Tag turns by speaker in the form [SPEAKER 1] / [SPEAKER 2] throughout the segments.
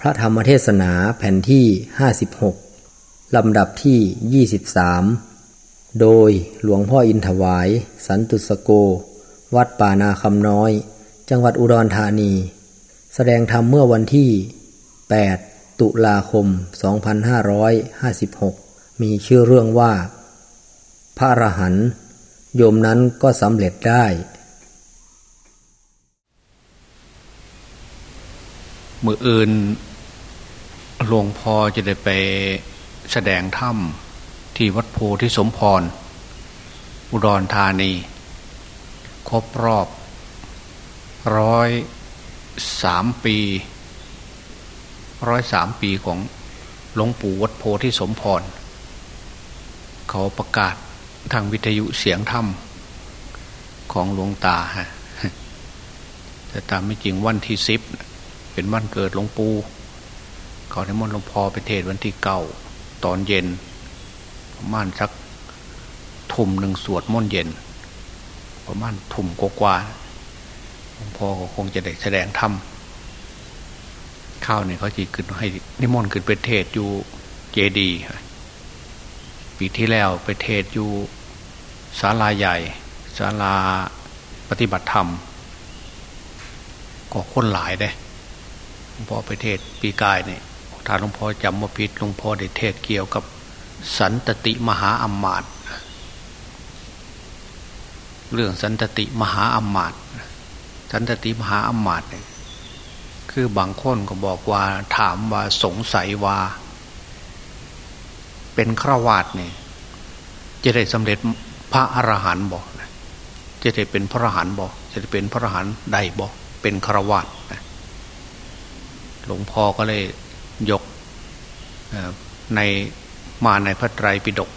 [SPEAKER 1] พระธรรมเทศนาแผ่นที่ 56 ลำดับที่ 23 โดยหลวงพ่ออินถวาย สันตุสโก วัดป่านาคำน้อย จังหวัดอุดรธานี แสดงธรรมเมื่อวันที่ 8 ตุลาคม 2556 มีชื่อเรื่องว่า พระอรหันต์โยมนั้นก็สำเร็จได้
[SPEAKER 2] มืออื่น หลวงพ่อจะได้ไปแสดงถ้ำที่วัดโพธิสมพร อุดรธานี ครบรอบร้อยสามปีร้อยสามปีของหลวงปู่วัดโพธิสมพร เขาประกาศทางวิทยุเสียงถ้ำของหลวงตาฮะแต่ตามไม่จริงวันที่สิบเป็นวันเกิดหลวงปู่ เขาในมนหลพอไปเทศวันที่เก้าตอนเย็นประมาณสักทุ่มหนึ่งสวดม่นเย็น ประมาณทุ่มกว่าหลวงพ่อก็คงจะได้แสดงธรรมข้าวเนี่ยเขาจีขึ้นให้นิมนต์ขึ้นไปเทศอยู่เจดีปีที่แล้วไปเทศอยู่ศาลาใหญ่ศาลาปฏิบัติธรรมก็คนหลายเด้หลวงพ่อไปเทศปีกายเนี่ย ถ้าหลวงพ่อจำว่าผิดหลวงพ่อได้เทศเกี่ยวกับ สันตติมหาอมมาตเรื่องสันตติมหาอมมาตสันตติมหาอมมาตเนี่ยคือบางคนก็บอกว่าถามว่าสงสัยว่า เป็นฆราวาสเนี่ยจะได้สำเร็จพระอรหันต์บอกจะได้เป็นพระอรหันต์บอกจะได้เป็นพระอรหันต์ใดบอกเป็นฆราวาสหลวงพ่อก็เลย ยกในมาในพระไตรปิฎก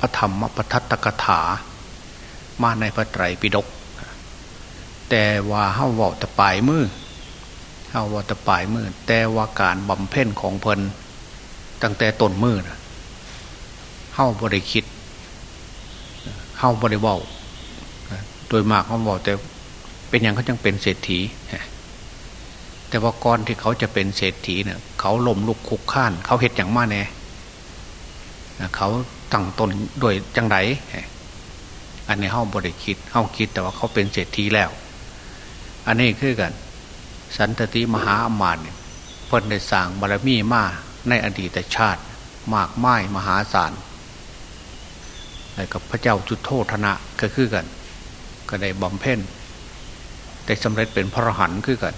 [SPEAKER 2] พระธรรมปทัตตกถา มาในพระไตรปิฎกแต่ว่าเฮาว่าตะปายมือเฮาว่าตะปายมือแต่ว่าการบำเพ็ญของเพลินตั้งแต่ต้นมือนะเฮาบริคิดเฮาบริว่าโดยมากเขาบอกแต่เป็นอย่างเขาจังเป็นเศรษฐี แต่ว่าก่อนที่เขาจะเป็นเศรษฐีเนี่ย เขาล้มลุกคุกข้าน เขาเห็ดอย่างมาแน่เขาตั้งตนโดยจังไรอันนี้เขาบริคิดเขาคิดแต่ว่าเขาเป็นเศรษฐีแล้ว อันนี้คือกัน สันตติมหาอมาตย์เพิ่นได้สร้างบารมีมาในอดีตชาติ มากไม้มหาศาลกับพระเจ้าจุดโทธนะก็คือกัน ก็ได้บำเพ็ญได้สำเร็จเป็นพระหันคือกัน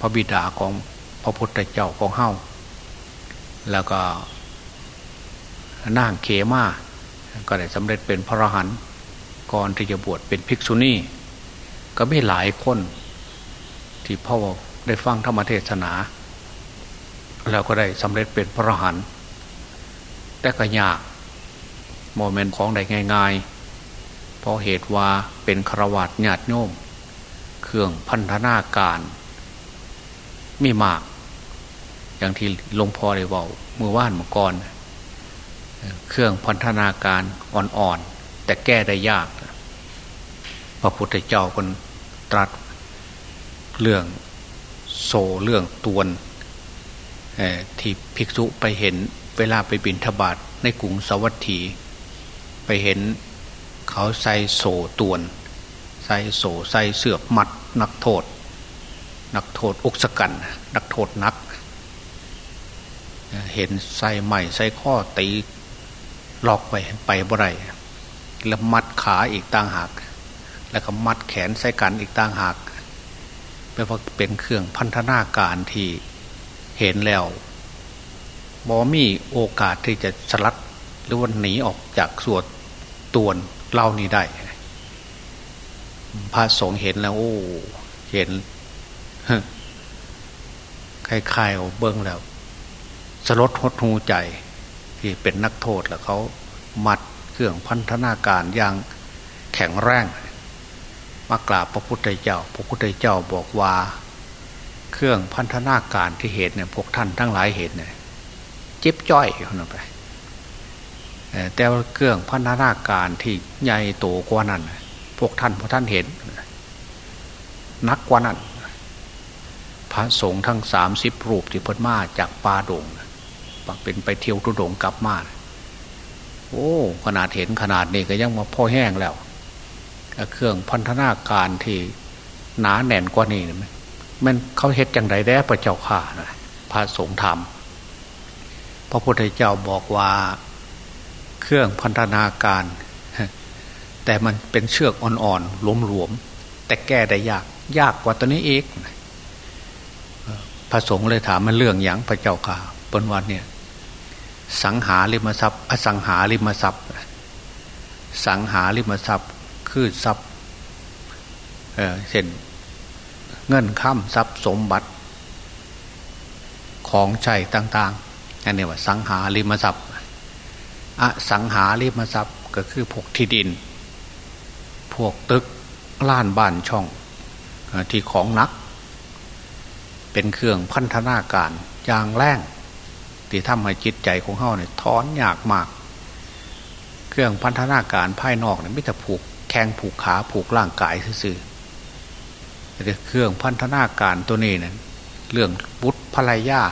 [SPEAKER 2] พระบิดาของพระพุทธเจ้าของเฮาแล้วก็นางเขมาก็ได้สำเร็จเป็นพระอรหันต์ก่อนที่จะบวชเป็นภิกษุณีก็ไม่หลายคน ที่พ่อได้ฟังธรรมเทศนา แล้วก็ได้สำเร็จเป็นพระอรหันต์แต่ก็ยากโมเมนต์ของได้ง่ายๆเพราะเหตุว่าเป็นครวัตญาติโยมเครื่องพันธนาการ ม่มาก อย่างที่หลวงพ่อได้บอกมือว่านเมื่อก่อน เครื่องพันธนาการอ่อนๆ แต่แก้ได้ยาก พระพุทธเจ้าคนตรัสเรื่องโซเรื่องตวนที่ภิกษุไปเห็นเวลาไปบินทบาทในกรุงสวัสดีไปเห็นเขาใส่โซตวน ใส่โซใส่เสือกมัดนักโทษ นักโทษอุกสกัน นักโทษนัก เห็นใส่ใหม่ใส่ข้อตีลอกไปไปบ่ไรแล้วมัดขาอีกต่างหาก แล้วก็มัดแขนใส่กันอีกต่างหากแปลว่าเป็นเครื่องพันธนาการที่เห็นแล้วบอมีโอกาสที่จะสลัดหรือว่าหนีออกจากส่วนตวนเล่านี้ได้ พระสงฆ์เห็นแล้ว โอ้ เห็น คล้ายๆเอาเบิ้งแล้ว สลดหดหูใจ ที่เป็นนักโทษแล้วเขามัดเครื่องพันธนาการอย่างแข็งแรงมากราบพระพุทธเจ้า พระพุทธเจ้าบอกว่า เครื่องพันธนาการที่เหตุเนี่ยพวกท่านทั้งหลายเหตุเนี่ยเจ็บจ้อยเขานไปแต่ว่าเครื่องพันธนาการที่ใหญ่โตกว่านั้นพวกท่านพวกท่านเห็นนักกว่านั้น ระสงฆ์ทั้งสามสิบรูปที่พ้นมาจากป่าดงเป็นไปเที่ยวทุดงกลับมาโอ้ ขนาดเห็นขนาดนี้ก็ยังมาพ่อแห้งแล้ว เครื่องพันธนาการที่หนาแน่นกว่านี้มันเขาเฮ็ดจังไรแด้พระเจ้าข่านะพระสงฆ์ธรรมพระพุทธเจ้าบอกว่าเครื่องพันธนาการ แต่มันเป็นเชือกอ่อนๆหลวมๆแต่แก้ได้ยากยากกว่าตัวนี้เอง ระสงฆ์เลยถามมันเรื่องอย่างพระเจ้าข่าปนวันเนี่ย สังหาริมทรัพย์ อสังหาริมทรัพย์ สังหาริมทรัพย์คือทรัพย์เเช่นเงินค้ำทรัพย์สมบัติ ของใช้ต่างๆอันนี้ว่า สังหาริมทรัพย์อสังหาริมทรัพย์ก็คือพวกที่ดิน พวกตึกล้านบ้านช่องที่ของนัก เป็นเครื่องพันธนาการอย่างแรงที่ทำให้จิตใจของเขาเนี่ยท้อนยากมาก เครื่องพันธนาการภายนอกเนี่ยม่แต่ผูกแข้งผูกขาผูกร่างกายซื่อแต่เครื่องพันธนาการตัวนี้เนี่ยเรื่องบุตรภรรยา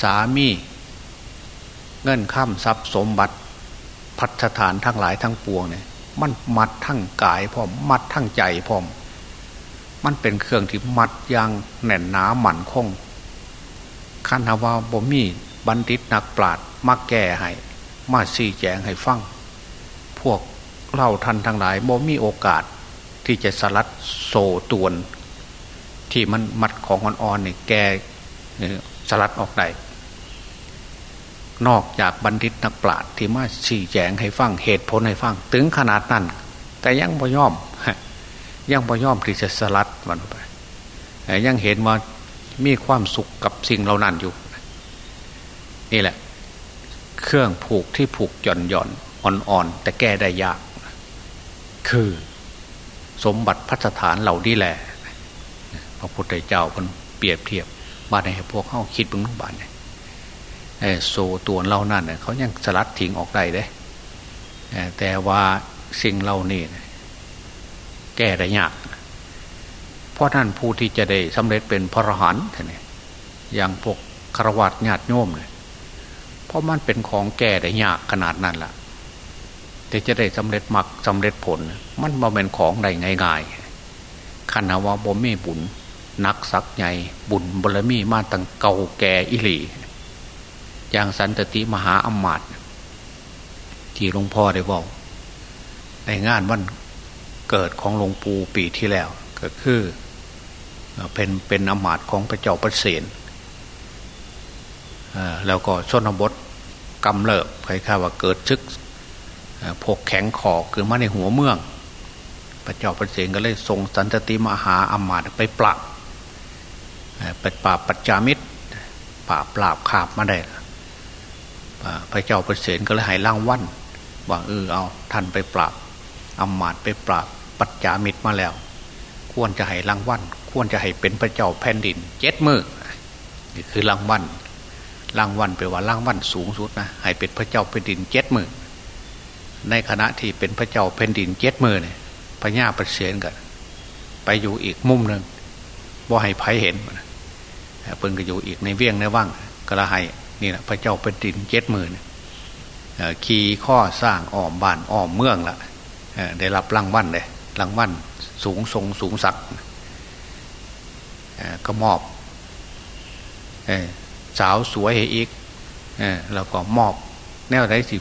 [SPEAKER 2] สามี เงินข้ามทรัพย์สมบัติพัฒฐานทั้งหลายทั้งปวงเนี่ยมันมัดทั้งกายพร้อมมัดทั้งใจพร้อม มันเป็นเครื่องที่มัดยางแน่นหนาหมั่นคงขันหาว่าบ่มีบัณฑิตนักปราดมาแก่ให้มาสี่แจงให้ฟังพวกเล่าทันทั้งหลายบ่มีโอกาสที่จะสลัดโซตวน ที่มันมัดของอ่อนๆเนี่ยแกสลัดออกได้นอกจากบัณฑิตนักปราชญ์ที่มาชี้แจงให้ฟังเหตุผลให้ฟัง ถึงขนาดนั้น แต่ยังพย่อม ยังพย่อมที่จะสลัดมันไปยังเห็นว่ามีความสุขกับสิ่งเหล่านั้นอยู่ นี่แหละ เครื่องผูกที่ผูกหย่อนหย่อนอ่อนๆแต่แก้ได้ยาก คือสมบัติพัฒฐานเหล่านี้แหละพระพุทธเจ้าคนเปรียบเทียบมาให้พวกเขาคิดบึงนุบานเนี่ยโซตัวเรานั่นเน่ยเขายังสลัดทิ้งออกได้เด้แต่ว่าสิ่งเรานี่ แก้ได้ยาก เพราะท่านผู้ที่จะได้สำเร็จเป็นพระอรหันต์เนี่ยอย่างพวกคารวะญาติโยมเนี่ยเพราะมันเป็นของแก้ได้ยากขนาดนั้นล่ะแต่จะได้สำเร็จมรรคสาเร็จผล มันมาเป็นของได้ง่ายๆขันว่าบ่มีบุญนักสักใหญ่บุญบารมีมาตั้งเก่าแก่อิหลีอย่างสันตติมหาอมาตย์ที่หลวงพ่อได้บอกในงานวัน เกิดของหลวงปู่ปีที่แล้ว ก็คือเป็นเป็นอมาตย์ของพระเจ้าประเสนแล้วก็ชนบทกำเริบใครข้าว่าเกิดชึกพกแข็งขอคือมาในหัวเมือง พระเจ้าประเสนก็เลยส่งสันตติมหาอมาตย์ไปปราบไปปราบปัจจามิตรปราบปราบขาบมาได้พระเจ้าประเสริฐก็เลยให้ร่างวันว่าเออเอาท่านไปปราบอมาตไปปราบ ปัจจามิตรมาแล้ว ควรจะให้รางวันควรจะให้เป็นพระเจ้าแผ่นดินเจ็ดมือนี่คือรางวันร่างวันแปลว่ารางวันสูงสุดนะให้เป็นพระเจ้าแผ่นดินเจ็ดมือในขณะที่เป็นพระเจ้าแผ่นดินเจ็ดมือเนี่ยพระญาประเสริฐกันไปอยู่อีกมุมหนึ่งว่าให้ไผเห็นเพิ่งก็อยู่อีกในเวียงในว่างก็ละให้นี่แหละพระเจ้าเป็นดินเจ็ดหมื่นขี่ข้อสร้างอ้อมบ้านอ้อมเมืองละได้รับรางวัลเลย รางวัลสูงทรงสูงสักก็มอบสาวสวยให้อีกแล้วก็มอบแนวไหนสิ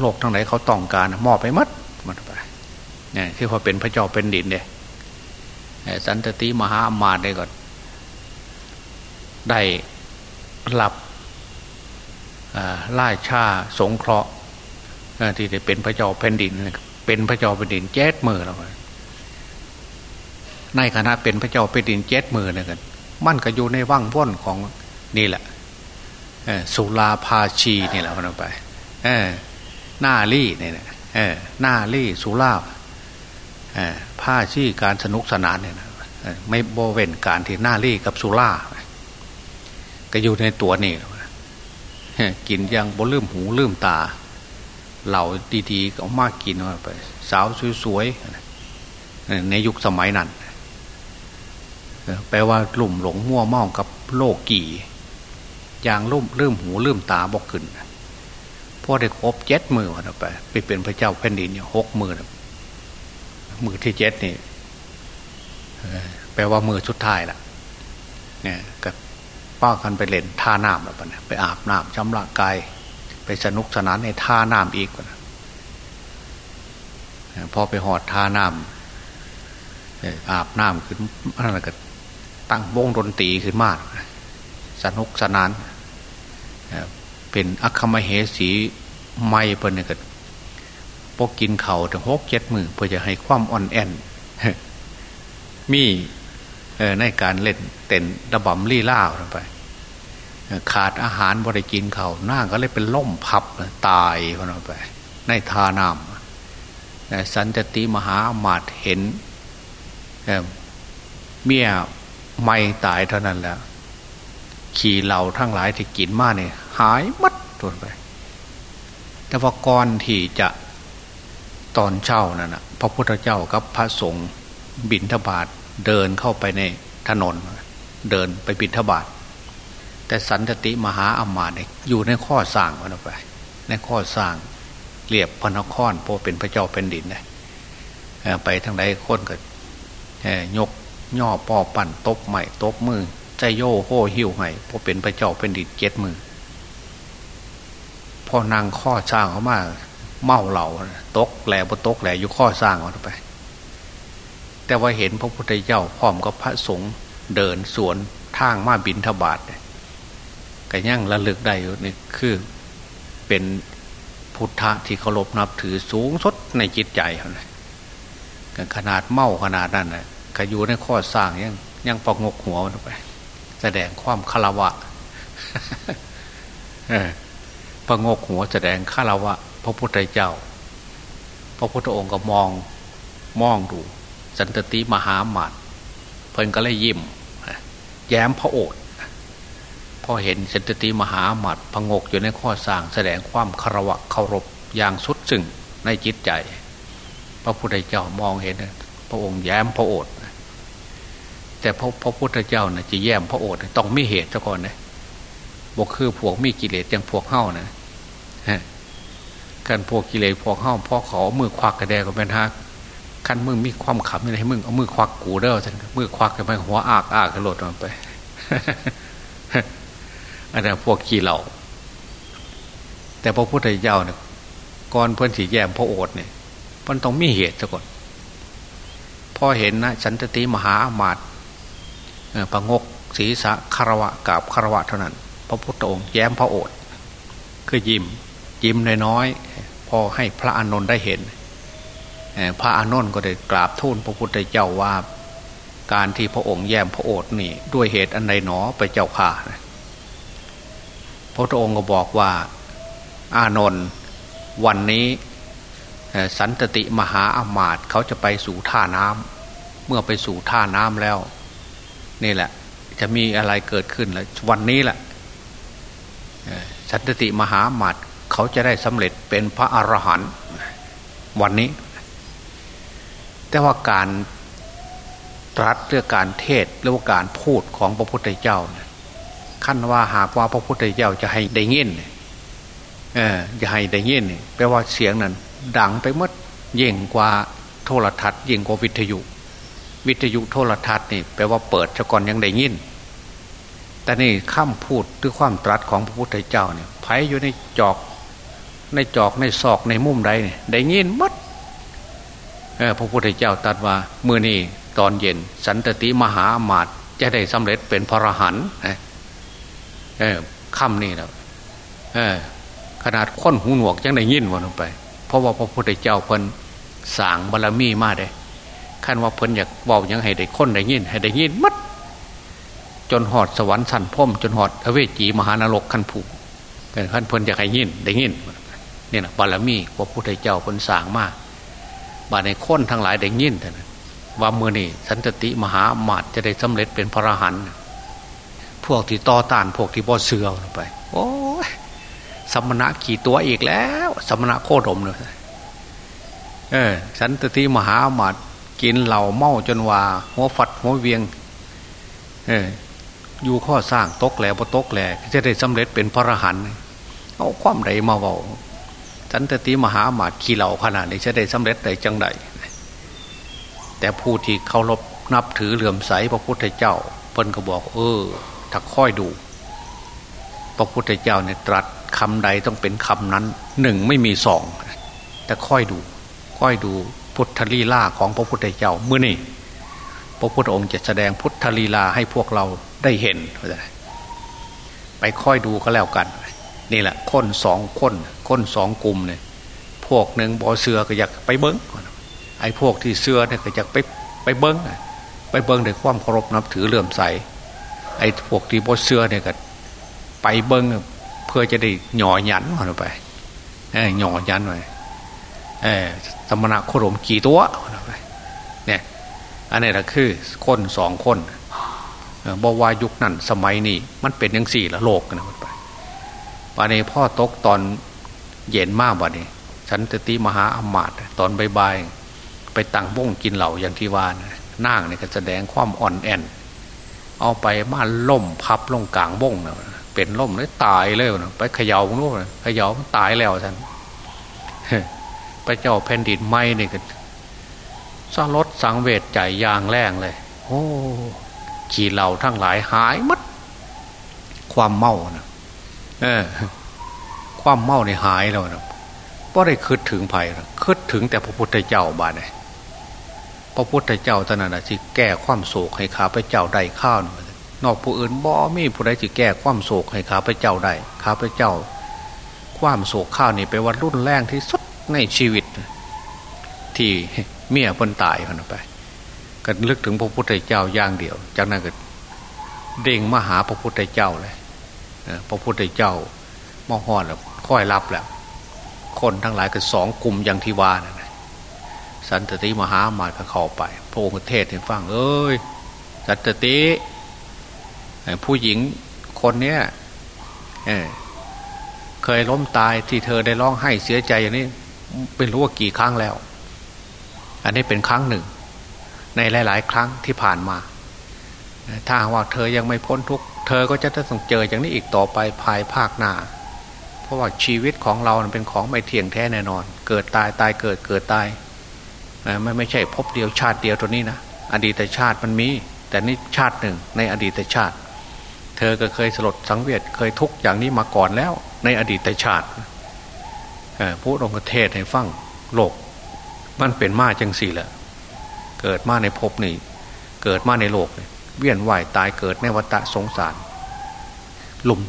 [SPEAKER 2] โลกทั้งไหนเขาต้องการมอบไปมัดมันไปเนี่ยที่พอเป็นพระเจ้าเป็นดินเนี่ยสันตติมหาอมาตย์ได้ก่อนได้หลับล่าชาสงเคราะห์ที่ได้เป็นพระเจ้าแผ่นดิน เป็นพระเจ้าแผ่นดินเจ็ดมือแล้วในคณะเป็นพระเจ้าแผ่นดินเจ็ดมือเนี่ยกันมันก็อยู่ในว่างพ้นของนี่แหละสุลาภาชีนี่แหละมันไปหน้าลี่เนี่ยหน้าลี่สุลาผ้าชีการสนุกสนานเนี่ยไม่โบเว้นการที่หน้าลี่กับสุลาก็อยู่ในตัวนี่กินยังบ่ลืมหูลืมตา เหล่าดีๆก็มากกินไป สาวสวยๆในยุคสมัยนั้นแปลว่าลุ่มหลงมั่วเมากับโลกกี่อย่างลุ่มลืมหูลืมตาบอกขึ้นพอได้ครบเจ็ดมือวันไปไปเป็นพระเจ้าแผ่นดินหกมือมือที่เจ็ดนี่แปลว่ามือชุดท้ายละเนี่ยกับป้ากันไปเล่นท่าน้ำแล้วปะไปอาบน้ำชำระกาย ไปสนุกสนานในท่าน้ำอีกนะพอไปหอดท่าน้ำอาบน้ำขึ้นอะไรก็ตั้งวงดนตรีขึ้นมากสนุกสนานเป็นอัคมเหสีไม่เปิ่นเนี่ยก็พกกินเข่าถึงหกเจ็ดมือเพื่อจะให้ความอ่อนแอนมีในการเล่นเต้นระบำลี่ล่าไป ขาดอาหารบริกินเขาหน้าก็เลยเป็นล่มพับตายคนไป ในทานามสันติมหาอมาตเห็นเมียไม่ตายเท่านั้นแหละขี่เหล่าทั้งหลายที่กินมาเนี่ยหายมัดตัวไป แต่ว่าก่อนที่จะตอนเช้านั่นนะพระพุทธเจ้ากับพระสงฆ์บินทบาทเดินเข้าไปในถนน เดินไปบินทบาท แต่สันติมหาอมาตย์อยู่ในข้อสร้างมันไป ในข้อสร้างเรียบพระนครพอเป็นพระเจ้าเป็นดินเลยไปทางใดคนก็ยกย่อปอปั่นตบใหม่ตบมือใจโย่โหหิวให้พอเป็นพระเจ้าเป็นดินเจ็ดมือพอนางข้อสร้างเขามาเมาเหล่าตกแหล่บตกแหล่อยู่ข้อสร้างเขาไป แต่ว่าเห็นพระพุทธเจ้าพร้อมกับพระสงฆ์เดินสวนทางมาบินทบาท ก็ยั่งระลึกได้อยู่นี่คือเป็นพุทธะที่เคารพนับถือสูงสุดในจิตใจเขาเลยขนาดเมาขนาดนั้นนะก็อยู่ในข้อสร้างยังยังปองกหัวไป แสดงความคารวะปงกหัวแสดงคารวะ พระพุทธเจ้า พระพุทธองค์ก็มองมองดู สันตติมหาหมัดเพิ่นก็เลยยิ้มแย้มพระโอษฐ์ พอเห็นสันติมหาหมัดพงกอยู่ในข้อสร้างแสดงความคารวะเคารพอย่างสุดซึ่งในจิตใจ พระพุทธเจ้ามองเห็นพระองค์แย้มพระโอษฐ์แต่พระพระพุทธเจ้านะ่ะจะแย้มพระโอษฐ์ต้องมีเหตุซะก่อนนะบอกคือพวกมีกิเลสอย่างพวกเฮ้านะฮะกันพวกกิเลสพวกเฮ้าพ่อขอมือควักกระแดก็เป็นฮักขั้นมึงมีความขำอะไรให้มึงเอามือควักกูเด้อฉันมือควักกันไปหัวอากอากกระโดดมันไป อันนั้นพวกขี้เหล่า แต่พระพุทธเจ้าเนี่ยก่อนเพื่อนสีแยมพระโอษฐ์เนี่ยมันต้องมีเหตุซะก่อนพอเห็นนะสันติมหาอามาตย์ประงกศีรษะคารวะกับคารวะเท่านั้น พระพุทธองค์แย้มพระโอษฐ์คือยิ้มยิ้มน้อยๆพอให้พระอานนท์ได้เห็น พระอานนท์ก็ได้กราบทูลพระพุทธเจ้าว่า การที่พระองค์แย้มพระโอษฐ์นี่ ด้วยเหตุอันใดหนอไปเจ้าข่า พระองค์ก็บอกว่าอานนท์วันนี้สันตติมหาอามาตย์เขาจะไปสู่ท่าน้ำเมื่อไปสู่ท่าน้ำแล้ว นี่แหละ จะมีอะไรเกิดขึ้นแล้ววันนี้แหละสันติมหาหมัดเขาจะได้สำเร็จเป็นพระอรหันต์วันนี้ แต่ว่าการตรัสเรื่องการเทศหรือว่าการพูดของพระพุทธเจ้า ขั้นว่าหากว่าพระพุทธเจ้าจะให้ได้ยินเออจะให้ได้ยินแปลว่าเสียงนั้น ดังไปมดยิ่งกว่าโทรทัศน์ยิ่งกว่าวิทยุ วิทยุโทรทัศน์นี่แปลว่าเปิดชะก่อนยังได้ยินแต่นี่ข้ามพูดด้วยความตรัสของพระพุทธเจ้าเนี่ยไผอยู่ในจอก ในจอกในซอกในมุมใดเนี่ยได้ยินมัดพระพุทธเจ้าตรัสว่าเมื่อนี้ตอนเย็น สันตติมหาอมาตจะได้สำเร็จเป็นพระรหันต์ เออคำนี่แล้วเออ ขนาดค้นหูหนวกยังได้ยินวันลงไป เพราะว่าพระพุทธเจ้าเพิ่นสางบารรมีมาได้ขั้นว่าเพิ่นอยากเบอกยังให้ได้ค้นได้ยิน ให้ได้ยินมัดจนหอดสวรรค์สันพ่มจนหอดอเวจีมหานรกขั้นผูกเป็นขั้นเพิ่นอยากให้ยินได้ยินนี่นะบารมีพระพุทธเจ้าเพิ่นสางมากบาในค้นทั้งหลายได้ยินแต่ว่ามือนี่สันติมหามาดจะได้สำเร็จเป็นพระรหันต์ พวกที่ต่อต้านพวกที่บ่เสือไป โอ้ยสมณะขี่ตัวอีกแล้ว สมณะโคดมเลยเออสันติมหาหมาดกินเหล่าเมาจนว่า หัวฝัดหัวเวียง เอออยู่ข้อสร้างตกแหล่บ่ตกแหล่จะได้สำเร็จเป็นพระอรหันต์เอาความใดมาเบาสันตติมหาหมาดขี้เหล่าขนาดนี้จะได้สำเร็จได้จังใดแต่ผู้ที่เคารพนับถือเหลื่อมใสพระพุทธเจ้าเพิ่นก็บอก เออ ถ้าค่อยดูพระพุทธเจ้าเนี่ยตรัสคำใดต้องเป็นคำนั้นหนึ่งไม่มีสองแต่ค่อยดู ค่อยดูพุทธลีลาของพระพุทธเจ้าเมื่อนี่พระพุทธองค์จะแสดงพุทธลีลาให้พวกเราได้เห็นไปค่อยดูก็แล้วกัน นี่แหละคนสองคนคนสองกลุ่มเนี่ยพวกหนึ่งบอเสือก็อยากไปเบิ้งไอ้พวกที่เสือเนี่ยก็อยากไปไปเบิ้งไปเบิ้งด้วยความเคารพนับถือเลื่อมใส ไอ้พวกที่บอเสือเนี่ยก็ไปเบิ้งเพื่อจะได้หย่อยันมันไปหย่อยันไปสมณะโครมกี่ตัวเนี่ยอันนี้แหละคือคนสองคนบว่ายุคนั้นสมัยนี้มันเป็นยังสี่ละโลกนะไปวันนี้พ่อตกตอนเย็นมากวันนี้ฉันตติมหาอมาตย์ตอนบายๆไปตั้งวงกินเหล่าอย่างที่วานนั่งเนี่ยก็แสดงความอ่อนแอ เอาไปมานล่มพับลงกลางวงนะเป็นล่มเลยตายเลยนะไปเขย่านู้นเขย่ามันตายแล้วท่านพระเจ้าแผ่นดินไม่เนี่ยก็สลดสังเวชใจยางแรงเลย โอ้ขี่เหล่าทั้งหลายหายมัด ความเมานะเออ ความเมาในหายแล้วนะเพราะได้คืดถึงภัยคืดถึงแต่พระพุทธเจ้าบ้านไง พระพุทธเจ้าท่านะที่แก้ความโศกให้ข้าพเจ้าได้ข้าวนอกผู้อื่นบ่มีผู้ใดที่แก้ความโศกให้ข้าพเจ้าได้ข้าพเจ้า ความโศกข้าวนี่ไปวันรุ่นแรงที่สุดในชีวิต ที่เมียคนตายคนไปก็ลึกถึงพระพุทธเจ้าอย่างเดียว จากนั้นก็เด้งมาหาพระพุทธเจ้าเลยพระพุทธเจ้ามอหอนแล้วค่อยรับแล้ว คนทั้งหลายก็สองกลุ่มอย่างที่ว่านะ สันตติมหามาก็เข้าไป พระองค์เทศให้ฟังเอ้ย สันตติผู้หญิงคนเนี้ยเเคยล้มตายที่เธอได้ร้องไห้เสียใจอย่างนี้เป็นรู้ว่ากี่ครั้งแล้ว อันนี้เป็นครั้งหนึ่ง ในหลาย ๆ ครั้งที่ผ่านมา ถ้าว่าเธอยังไม่พ้นทุกเธอก็จะต้องเจออย่างนี้อีกต่อไปภายภาคหน้าเพราะว่าชีวิตของเราเป็นของไม่เที่ยงแท้แน่นอน เกิดตายตายเกิดเกิดตาย ไม่ไม่ใช่พบเดียวชาติเดียวตัวนี้นะอดีตชาติมันมี แต่นี่ชาติหนึ่งในอดีตชาติ เธอก็เคยสลดสังเวชเคยทุกอย่างนี้มาก่อนแล้ว ในอดีตชาติผู้องค์เทศให้ฟังโลก มันเป็นมาจังสี่แหละเกิดมาในภพนี่เกิดมาในโลก เวียนว่ายตายเกิดในวัฏสงสาร หลุม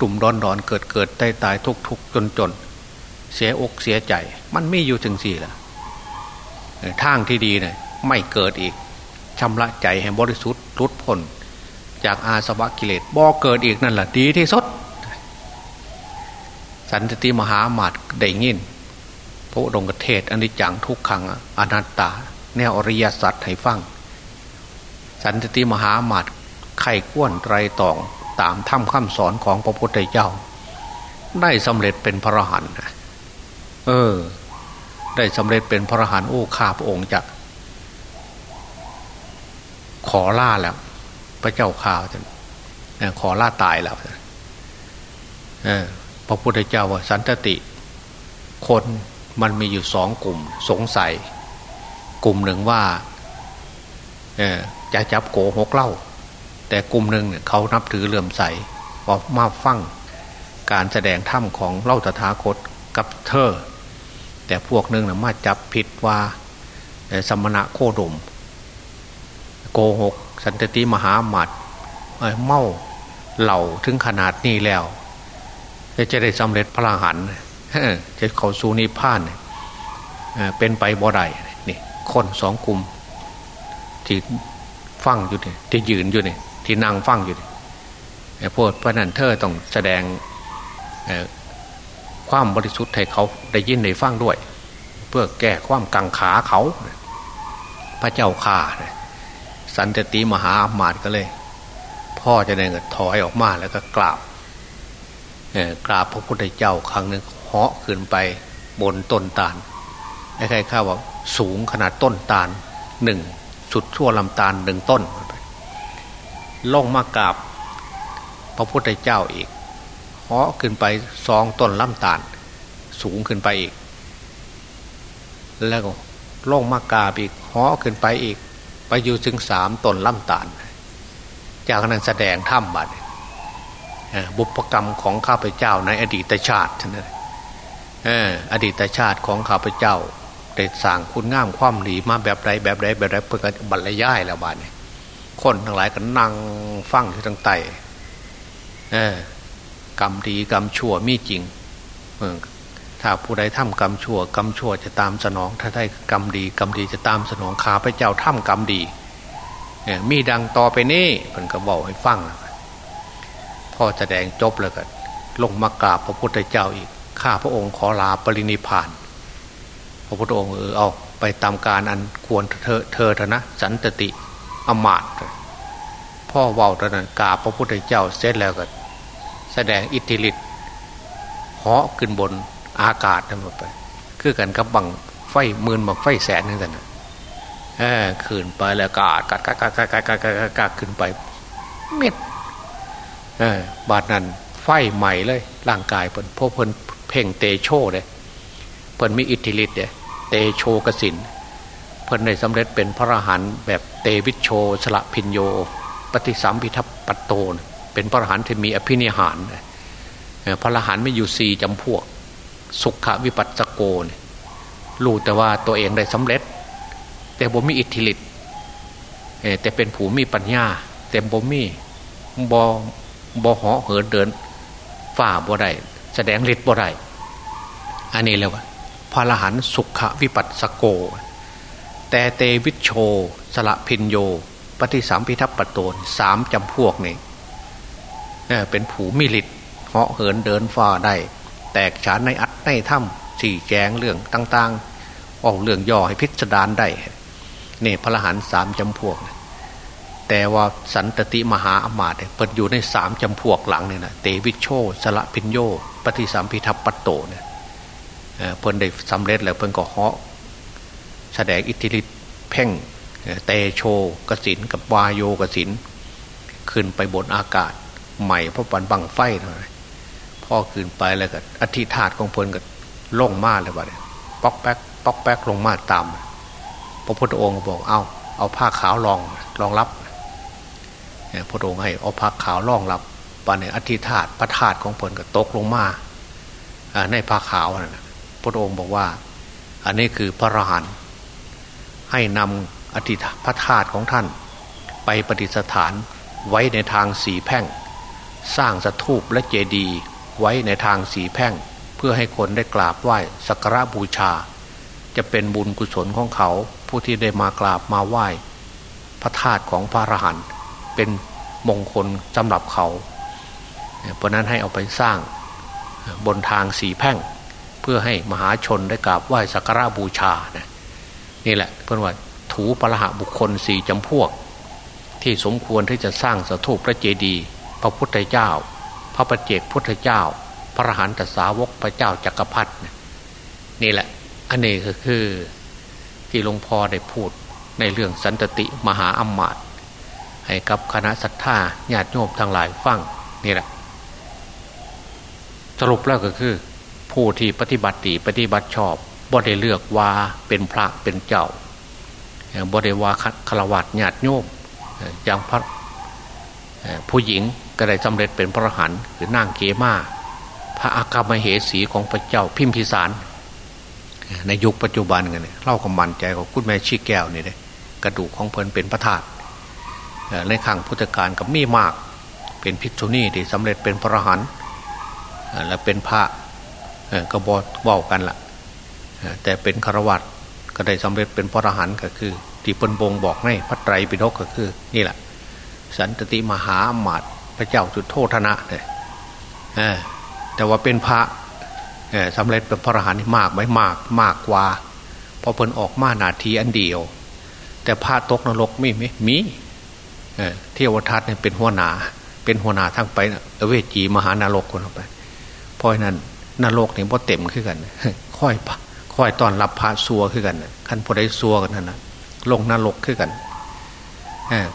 [SPEAKER 2] ตุ่มดอนดอนเกิดเกิดตายตายทุกทุกจนจนเสียอกเสียใจ มันไม่อยู่ถึงสี่แหละ ทางที่ดีเนี่ยไม่เกิดอีกชำระใจให้บริสุทธิ์รุดพ้นจากอาสวะกิเลสบ่เกิดอีกนั่นแหละดีที่สุดสันติมหามาตได้ยินพระองค์เทศอนิจจังทุกขังอนัตตา แนวอริยสัจให้ฟัง สันติมหาหมัดไข่ก้วนไตรตองตามถ้ำคำสอนของพระพุทธเจ้า ได้สำเร็จเป็นพระหันเออ ได้สำเร็จเป็นพระหันโอ้ข้าพระองค์จะขอล่าแล้ว พระเจ้าข่าวจะขอล่าตายแล้วพระพุทธเจ้าว่าสันตติ คนมันมีอยู่สองกลุ่มสงสัย กลุ่มหนึ่งว่าจะจับโกหกเล่า แต่กลุ่มหนึ่งเนี่ยเขานับถือเลื่อมใสพอมาฟังการแสดงถ้ำของเล่าตถาคตกับเธอ แต่พวกหนึ่งเนี่ยมาจับผิดว่าสมณะโคดม โกหก สันติมหาหมัดเมาเหล่าถึงขนาดนี้แล้วจะได้สำเร็จพระหันจะเข้าสู่นิพพานเป็นไปบ่ได้นี่คนสองกลุ่มที่ฟังอยู่นี่ที่ยืนอยู่นี่ที่นั่งฟังอยู่นี่พวกพระนันเธอต้องแสดง ความบริสุทธิ์ให้เขาได้ยินได้ฟังด้วย เพื่อแก้ความกังขาเขา พระเจ้าข่าสันติมหาอมาตก็เลย พ่อจะเดินถอยออกมาแล้วก็กราบกราบพระพุทธเจ้าครั้งหนึ่งเหาะขึ้นไปบนต้นตาลใครข้าว่าสูงขนาดต้นตาลหนึ่งสุดทั่วลำตาลหนึ่งต้นลงมากราบ พระพุทธเจ้าอีก หาะขึ้นไปสองต้นล่ำตาล สูงขึ้นไปอีก แล้วก็ลงมากาอีกเหาะขึ้นไปอีก ไปอยู่ถึงสามต้นล่ำตาล จากนั้นแสดงถ้ำบัดบุพกรรมของข้าพเจ้าในอดีตชาตินั่นอดีตชาติของข้าพเจ้าได้สร้างคุณงามความดีมาแบบไรแบบไรแบบไรเพื่อบรรยายแล้วบานนี้คนทั้งหลายก็นั่งฟังอยู่ทั้งไต กรรมดีกรรมชั่วมีจริงถ้าผู้ใดทำกรรมชั่วกรรมชั่วจะตามสนอง ถ้าได้กรรมดีกรรมดีจะตามสนองข้าพเจ้าทำกรรมดีมีดังต่อไปนี่เพิ่นก็บอกให้ฟังพ่อแสดงจบแล้วก็ลงมากราบพระพุทธเจ้าอีกข้าพระองค์ขอลาปรินิพาน พระพุทธองค์เออเอาไปตามการอันควรเธอเธอเถอะนะสันตติอมาตพ่อเว้าตอนนั้นกราบพระพุทธเจ้าเสร็จแล้วก็ แสดงอิทธิฤทธิ์เหาะขึ้นบนอากาศทั้งหมดไป คือกันกับบังไฟมื่นบังไฟแสนนึงกันนะเออขึ้นไปแล้วกาดกัดกัดกัดกัดกัดกัดกัดกัดขึ้นไป เม็ดเออบาดนั้นไฟใหม่เลย ร่างกายเพิ่นพวกเพิ่นเพ่งเตโชเลยเพิ่นมีอิทธิฤทธิ์เนี่ยเตโชกสินเพิ่นได้สำเร็จเป็นพระอรหันต์แบบเตวิชโชสละพินโย ปฏิสัมพิทัปปัตโต เป็นพระอรหันต์ที่มีอภินิหาร พระอรหันต์ไม่อยู่สี่จำพวก สุขวิปัสสโกนรู้แต่ว่าตัวเองได้สำเร็จ แต่บ่มีอิทธิฤทธิ์แต่เป็นผู้มีปัญญา แต่บ่มีบอบอหอเหินเดินฝ่าบ่ได้แสดงฤทธิ์บ่ได้อันนี้เลยว่าพระอรหันต์สุขวิปัสสโก แต่เตวิชโช สละพินโย ปฏิสามพิทัปปโตนสามจำพวกนี่ เป็นผูมิลิตเหาะเหินเดินฟ้าได้ แตกฉานในอัดในถ้ำสี่แจงเรื่องต่างๆออกเรื่องย่อให้พิจารได้นี่พระรหันสามจำพวก แต่ว่าสันตติมหาอมาตย์เปิดอยู่ในสามจำพวกหลังเนี่ยนะเตวิชโชสละพิญโยปฏิสัมพิทัปปัตโตเนี่ยเพิ่นได้สำเร็จแล้วเพิ่นก็เหาะแสดงอิทธิฤทธิ์เพ่งเตโชกสินกับวายโยกสินขึ้นไปบนอากาศ ใหม่เพราะปันบังไฟหน่อยพ่อขึ้นไปแล้วก็อธิธาตของเพิ่นก็ลงมาเลยว่าเนี่ยป๊อกแป๊กป๊อกแป๊กลงมาตาม พระพุทธองค์บอกเอาเอาผ้าขาวรองรองรับพระองค์ให้เอาพักขาวลองรับปานในอธิธาตพระธาตุของผลก็ตกลงมาในผ้าขาวนะพระองค์บอกว่า อันนี้คือพระรหันให้นำอธิพระธาตุของท่าน ไปปฏิสถานไว้ในทางสีแพ่ง สร้างสถูปและเจดีย์ไว้ในทางสีแพ่ง เพื่อให้คนได้กราบไหว้สักการะบูชา จะเป็นบุญกุศลของเขาผู้ที่ได้มากราบมาไหว้ พระธาตุของพระอรหันต์เป็นมงคลสำหรับเขา เพราะนั้นให้เอาไปสร้างบนทางสีแพ่ง เพื่อให้มหาชนได้กราบไหว้สักการะบูชานะนี่แหละเพื่อนว่าถูปรหะบุคคลสี่จำพวก ที่สมควรที่จะสร้างสถูปพระเจดีย์ พระพุทธเจ้า พระประเจกพุทธเจ้า พระหันตสาวกพระเจ้าจักรพรรดินี่แหละอันนี้ก็คือที่หลวงพ่อได้พูดในเรื่องสันตติมหาอมมาตให้กับคณะศรัทธาญาติโยมทั้งหลายฟังนี่แหละ สรุปแล้วก็คือ ผู้ที่ปฏิบัติดีปฏิบัติชอบบ่ได้เลือกว่าเป็นพระเป็นเจ้าบ่ได้ว่าคารวัตญาติโยมอย่างพระผู้หญิง ก็ได้สำเร็จเป็นพระหันหรือนางเกมาพระอากามเหสีของพระเจ้าพิมพิสาร ในยุคปัจจุบันกันเนี่ยเล่ากับมันใจของคุณแม่ชีแก้วนี่เลยกระดูกของเพลินเป็นพระธาตุในขังพุทธการกับมีมาก เป็นพิษุนีที่สำเร็จเป็นพระหันและเป็นพระก็บอกว่ากันละ่ะแต่เป็นคารวัตก็ได้สำเร็จเป็นพระหันก็คือ ที่ปนบงบอกในพระไตรปิฎกก็คือ นี่แหละ สันตติมหาอมาต พระเจ้าจุดโทษนะเนี่ยแต่ว่าเป็นพระสำเร็จเป็นพระหันมากไหมมากมากกว่าพอเพิ่นออกมานาทีอันเดียว แต่พระตกนรกไม่มีมีเที่ยวทัศน์เนี่ยเป็นหัวหนา เป็นหัวหนาทั้งไปเวจีมหานรกคนออกไปเพราะนั้นนรกเนี่ยพอเต็มขึ้นกัน ค่อยค่อยตอนรับพระซัวขึ้นกันขั้นพอได้ซัวกันนั่นนะลงนรกขึ้นกัน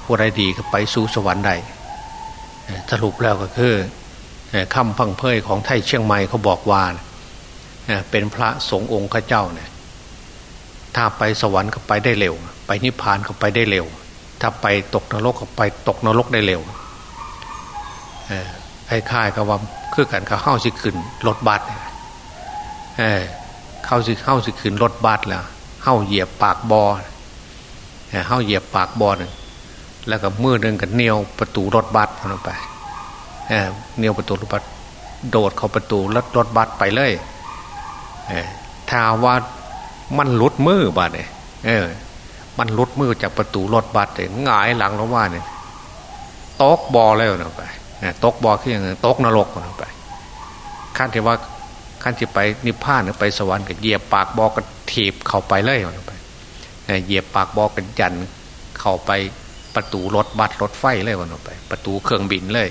[SPEAKER 2] ผู้ใดดีก็ไปสู่สวรรค์ได้ สรุปแล้วก็คือคำพังเพยของไทยเชียงใหม่เขาบอกว่าเป็นพระสงฆ์องค์ข้าเจ้าเนี่ยถ้าไปสวรรค์ก็ไปได้เร็ว ไปนิพพานก็ไปได้เร็ว ถ้าไปตกนรกก็ไปตกนรกได้เร็วไอ้ค่ายก็ว่าคือกันเขาเข้าสิขึ้นรถบัสเออเข้าสิเข้าสิขึ้นรถบัสแล้วเข้าเหยียบปากบอเข้าเหยียบปากบอหนึ่ง แล้วก็มือหนึ่งกับเนียวประตูรถบัสลงไปเเนียวประตูรถบัสโดดเข้าประตูรถรถบัสไปเลยเถ้าว่ามันลุดมือบาดเนี่ยเออ มันลุดมือจากประตูรถบัสเนี่ยหงายหลังลงว่าเนี่ยตกบอแล้วนะไปตกบอขึ้นอย่างตกนรกนะไปขั้นที่ว่าขั้นที่ไปนิพพานหรือไปสวรรค์ก็เหยียบปากบอกระถีบเข้าไปเลยนะไปเหยียบปากบอกระยันเข้าไป ประตูรถบัสรถไฟเลยวันไป ประตูเครื่องบินเลย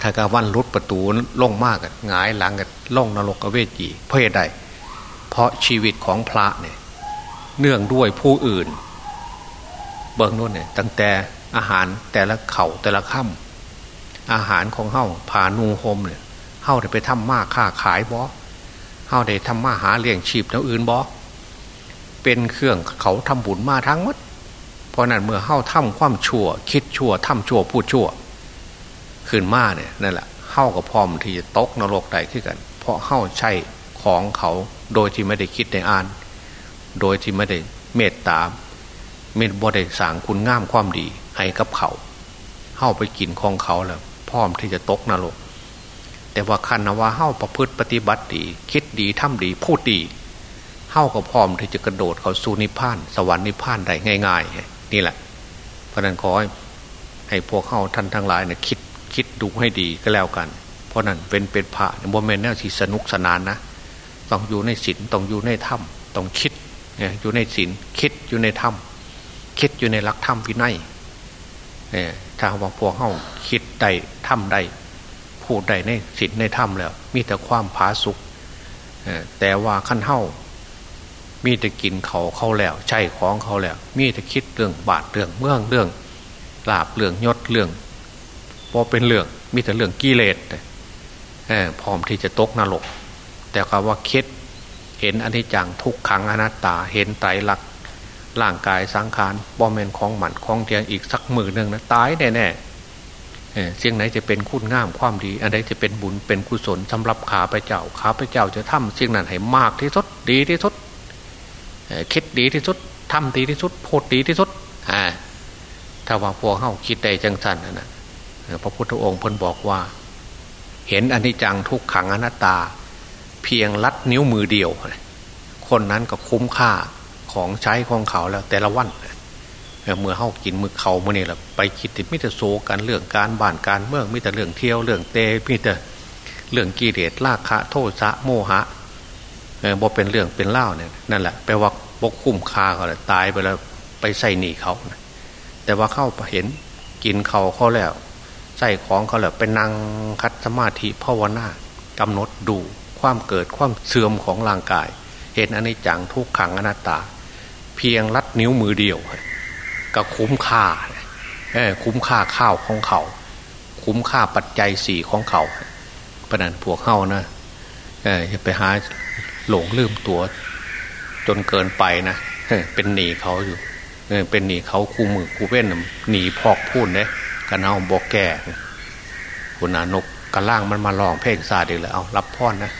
[SPEAKER 2] ถ้ากาวันรุดประตูล่งมากกันหงายหลังกันล่งนรกเวจีเพราะใด เพราะชีวิตของพระเนี่ยเนื่องด้วยผู้อื่น เบิ้องนู่นเนี่ยตั้งแต่อาหารแต่ละเข่าแต่ละค่ำอาหารของเฮ้าผานูโฮมเนี่ยเฮ้าได้ไปทำมาค้าขายบอเฮ้าได้ทำมาหาเลี้ยงชีพแล้วอื่นบอเป็นเครื่องเขาทำบุญมาทั้งหมด เพราะนั้นเมื่อเฮ้าทำความชั่ว คิดชั่วทำชั่วพูดชั่ว ขึ้นมาเนี่ยนั่นแหละเฮ้ากับพร้อมที่จะตกนรกได้ขึ้นกัน เพราะเฮ้าใช่ของเขาโดยที่ไม่ได้คิดในอ่าน โดยที่ไม่ได้เมตตาเมตบ่ได้สางคุณงามความดีให้กับเขาเข้าไปกินของเขาแล้วพร้อมที่จะตกนรก แต่ว่าคันนว่าเข้าประพฤติปฏิบัติดี คิดดีทำดีพูดดีเข้าก็พร้อมที่จะกระโดดเขาสู่นิพพาน สวรรค์นิพพานได้ง่าย ๆ นี่แหละ เพราะนั้นขอให้พวกเข้าท่านทั้งหลายเนี่ยคิดคิดดูให้ดีก็แล้วกัน เพราะนั้นเป็นเป็นพระโมเมนต์แนวที่สนุกสนานนะต้องอยู่ในศีลต้องอยู่ในถ้ำต้องคิดเนี่ยอยู่ในศีลคิดอยู่ในถ้ำคิดอยู่ในหลักธรรมวินัยเนี่ยถ้าว่าพวกเข้าคิดได้ถ้ำได้พูดได้ในศีลในถ้ำแล้ว มีแต่ความผาสุกแต่ว่าขั้นเท่า มีแต่กินเขาเขาแล้วใช่ของเขาแล้ว มีแต่คิดเรื่องบาดเรื่องเมืองเรื่องลาบเรื่องยศเรื่องพอเป็นเรื่องมีแต่เรื่องกิเลสพร้อมที่จะตกนรก แต่คำว่าคิดเห็นอนิจจังทุกขังอนัตตาเห็นไตรลักษณ์ร่างกายสังขารบอมเมนของหมันของเทียงอีกสักมือหนึ่งนะตายแน่แน่เสียงไหนจะเป็นคุณงามความดี อันใดจะเป็นบุญเป็นกุศลสำหรับขาพเจ้าขาพเจ้าจะทำเสียงนั้นให้มากที่สุดดีที่สุด คิดดีที่สุดทำดีที่สุดพูดดีที่สุดถ้าว่าพวกเข้าคิดได้จังสันนะพระพุทธองค์เพิ่นบอกว่า เห็นอนิจจังทุกขังอนัตตา เพียงลัดนิ้วมือเดียว คนนั้นก็คุ้มค่าของใช้ของเขาแล้วแต่ละวันเมื่อเข้ากินมือเขาเมื่อนี่แหละไปคิดติดมิตรโซกันเรื่องการบ้านการเมืองมิตรเรื่องเที่ยวเรื่องเตมิตรเรื่องกิเลสลาคะโทษะโมหะ บ่เป็นเรื่องเป็นเล่าเนี่ยนั่นแหละแปลว่าบกคุ้มค่าเขาเลยตายไปแล้วไปใส่หนีเขาแต่ว่าเข้าเห็นกินเขาเขาแล้วใส่ของเขาแล้วไปนั่งคัดสมาธิภาวนากำหนดดูความเกิดความเสื่อมของร่างกาย เห็นอนิจจังทุกขังอนัตตา เพียงลัดนิ้วมือเดียวก็คุ้มค่าคุ้มค่าข้าวของเขา คุ้มค่าปัจจัยสี่ของเขาประนันพวกเข้านะอย่าไปหา หลงลืมตัว จนเกินไปนะเป็นหนีเขาอยู่เป็นหนีเขาคู่มือคู่เว้นหนีพอกพูดเนี่ยกันเอาบอกแก่คุณนานกกระล่างมันมาลองเพลงซาดีเลยเอารับพ่อนะ